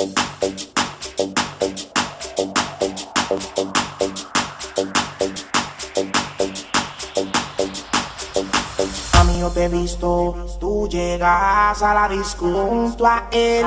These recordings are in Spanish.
Mami, yo te he visto, tú llegas a la disco a él.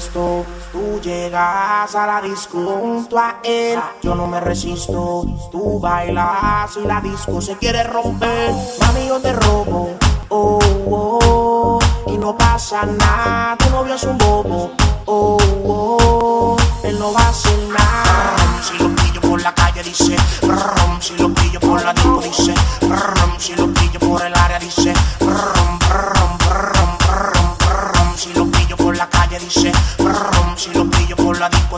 Visto, tú llegas a la disco junto a él. Yo no me resisto, tú bailas y la disco se quiere romper. Mami, yo te robo, oh, oh, y no pasa nada. Tu novio es un bobo, oh, oh, él no va a hacer nada. Si lo pillo por la calle dice, si lo pillo por la disco dice,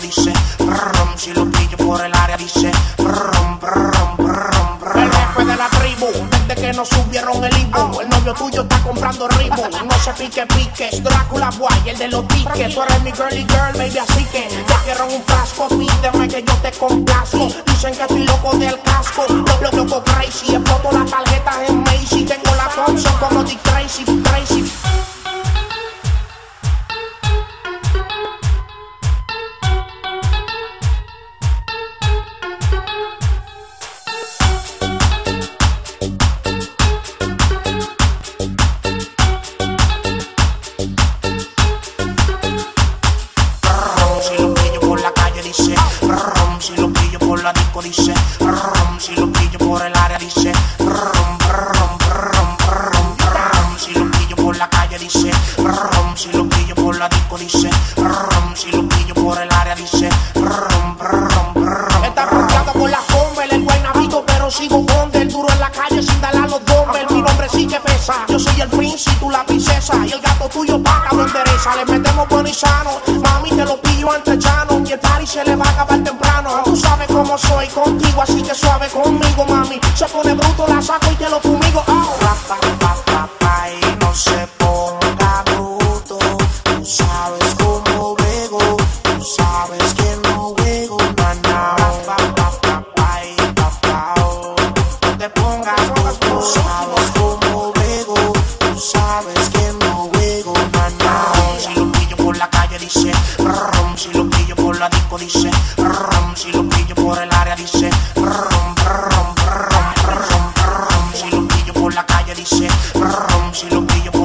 dice, brum, si lo pillo por el área dice, brum, brum, brum, brum. El jefe de la tribu, desde que nos subieron el Ibu, el novio tuyo está comprando ritmo, no se pique pique, es Drácula Boy, el de los tickets, tú eres mi girly girl, baby, así que te quiero un frasco, pídeme que yo te complazco, dicen que estoy loco del casco, loco, loco, crazy, la disco dice brum, si lo pillo por el área dice si lo pillo por la calle dice brum, si lo pillo por la disco dice brum, si lo pillo por el área dice brum, brum, brum. Está rodeado por la bomba, el buen amigo, pero sigo con el duro en la calle sin darle a los dumbbells. Mi nombre sí que pesa, yo soy el príncipe, tú la princesa y el gato tuyo paga no endereza. Le metemos bueno y sano, mami te lo pillo antes llano y el party se le va a acabar temprano. Cómo soy contigo, así que suave conmigo, mami. Se pone bruto, la saco y te lo fumigo. Oh. Pa, pa, pa, pa, pa, y no se ponga bruto. Tú sabes cómo vego, tú sabes que no vego, mana. Pa, pa, pa, pa, y pa, pa, oh. No te pongas bruto, tú sabes cómo vego, tú sabes que no vego, mana. Si lo pillo por la calle dice, si lo pillo por la disco dice,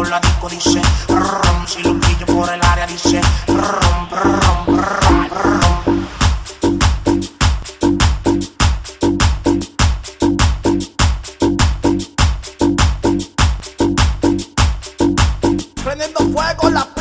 la disco dice, brum, si lo pillo por el área dice, brum, brum, brum, brum. Prendiendo fuego la.